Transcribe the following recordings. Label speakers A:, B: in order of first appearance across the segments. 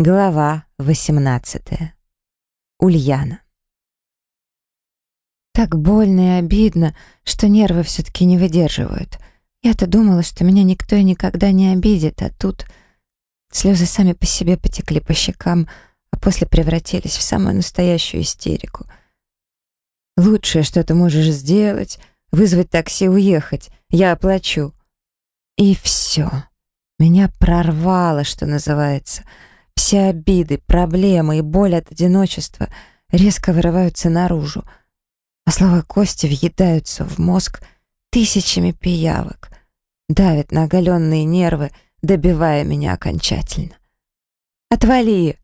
A: Глава 18. Ульяна. Так больно и обидно, что нервы все-таки не выдерживают. Я-то думала, что меня никто и никогда не обидит, а тут слезы сами по себе потекли по щекам, а после превратились в самую настоящую истерику. Лучшее, что ты можешь сделать, вызвать такси уехать. Я оплачу. И все. Меня прорвало, что называется — все обиды, проблемы и боль от одиночества резко вырываются наружу, а слова Кости въедаются в мозг тысячами пиявок, давят на оголенные нервы, добивая меня окончательно. «Отвали!»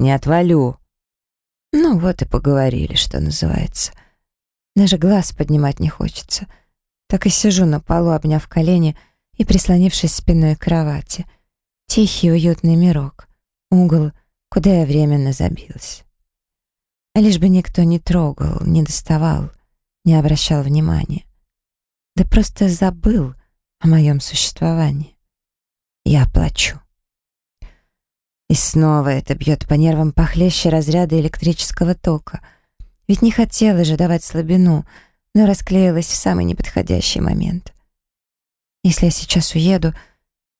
A: «Не отвалю!» Ну вот и поговорили, что называется. Даже глаз поднимать не хочется. Так и сижу на полу, обняв колени и прислонившись спиной к кровати. Тихий уютный мирок угол, куда я временно забилась. А лишь бы никто не трогал, не доставал, не обращал внимания. Да просто забыл о моем существовании. Я плачу. И снова это бьет по нервам похлеще разряда электрического тока. Ведь не хотела же давать слабину, но расклеилась в самый неподходящий момент. Если я сейчас уеду,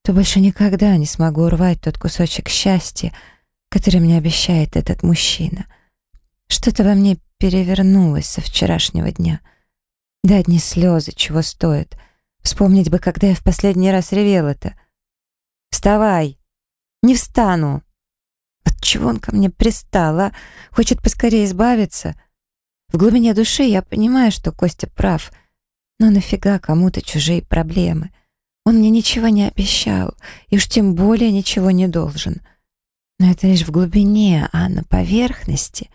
A: то больше никогда не смогу урвать тот кусочек счастья, который мне обещает этот мужчина. Что-то во мне перевернулось со вчерашнего дня. Да одни слезы чего стоят. Вспомнить бы, когда я в последний раз ревела-то. «Вставай!» «Не встану!» От чего он ко мне пристал, а? Хочет поскорее избавиться? В глубине души я понимаю, что Костя прав. Но нафига кому-то чужие проблемы? Он мне ничего не обещал, и уж тем более ничего не должен. Но это лишь в глубине, а на поверхности.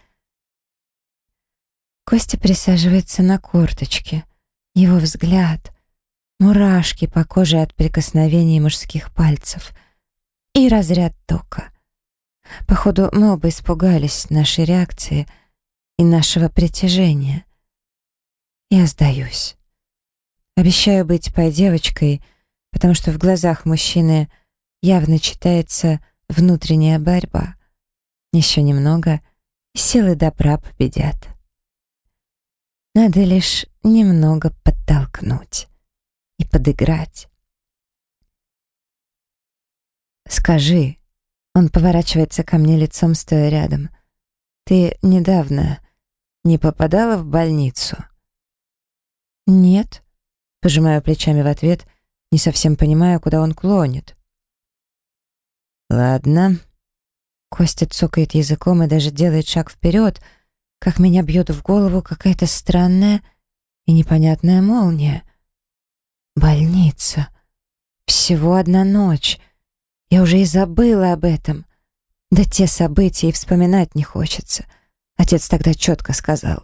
A: Костя присаживается на корточке. Его взгляд, мурашки по коже от прикосновений мужских пальцев и разряд тока. Походу, мы оба испугались нашей реакции и нашего притяжения. Я сдаюсь. Обещаю быть пой девочкой — потому что в глазах мужчины явно читается внутренняя борьба. Еще немного, и силы добра победят. Надо лишь немного подтолкнуть и подыграть. «Скажи», — он поворачивается ко мне лицом, стоя рядом, «ты недавно не попадала в больницу?» «Нет», — пожимаю плечами в ответ не совсем понимая, куда он клонит. «Ладно». Костя цокает языком и даже делает шаг вперед, как меня бьет в голову какая-то странная и непонятная молния. Больница. Всего одна ночь. Я уже и забыла об этом. Да те события и вспоминать не хочется. Отец тогда четко сказал.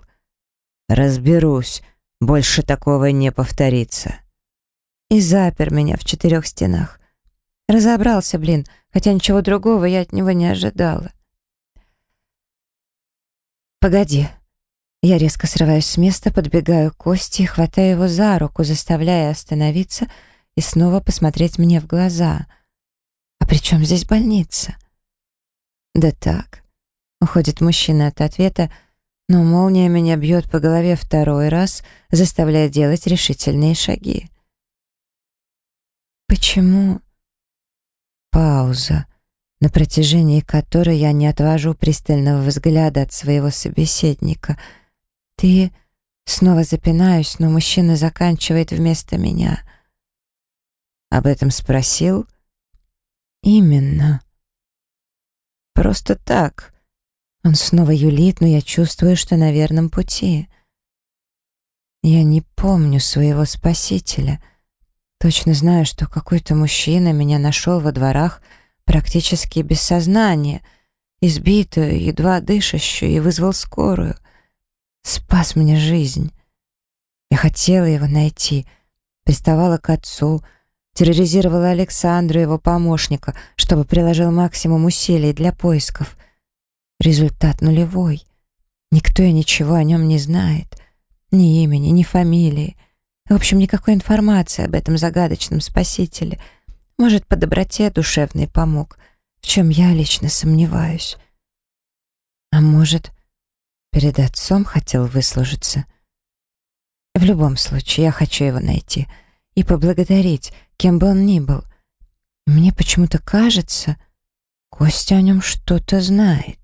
A: «Разберусь, больше такого не повторится» и запер меня в четырех стенах. Разобрался, блин, хотя ничего другого я от него не ожидала. «Погоди». Я резко срываюсь с места, подбегаю к Косте и хватаю его за руку, заставляя остановиться и снова посмотреть мне в глаза. «А при чем здесь больница?» «Да так», — уходит мужчина от ответа, но молния меня бьет по голове второй раз, заставляя делать решительные шаги. Почему? Пауза, на протяжении которой я не отвожу пристального взгляда от своего собеседника. Ты... Снова запинаюсь, но мужчина заканчивает вместо меня. Об этом спросил? Именно. Просто так. Он снова юлит, но я чувствую, что на верном пути. Я не помню своего спасителя — Точно знаю, что какой-то мужчина меня нашел во дворах практически без сознания, избитую, едва дышащую, и вызвал скорую. Спас мне жизнь. Я хотела его найти, приставала к отцу, терроризировала Александра, его помощника, чтобы приложил максимум усилий для поисков. Результат нулевой. Никто и ничего о нем не знает. Ни имени, ни фамилии. В общем, никакой информации об этом загадочном спасителе. Может, по доброте душевной помог. в чем я лично сомневаюсь. А может, перед отцом хотел выслужиться? В любом случае, я хочу его найти и поблагодарить, кем бы он ни был. Мне почему-то кажется, Костя о нем что-то знает.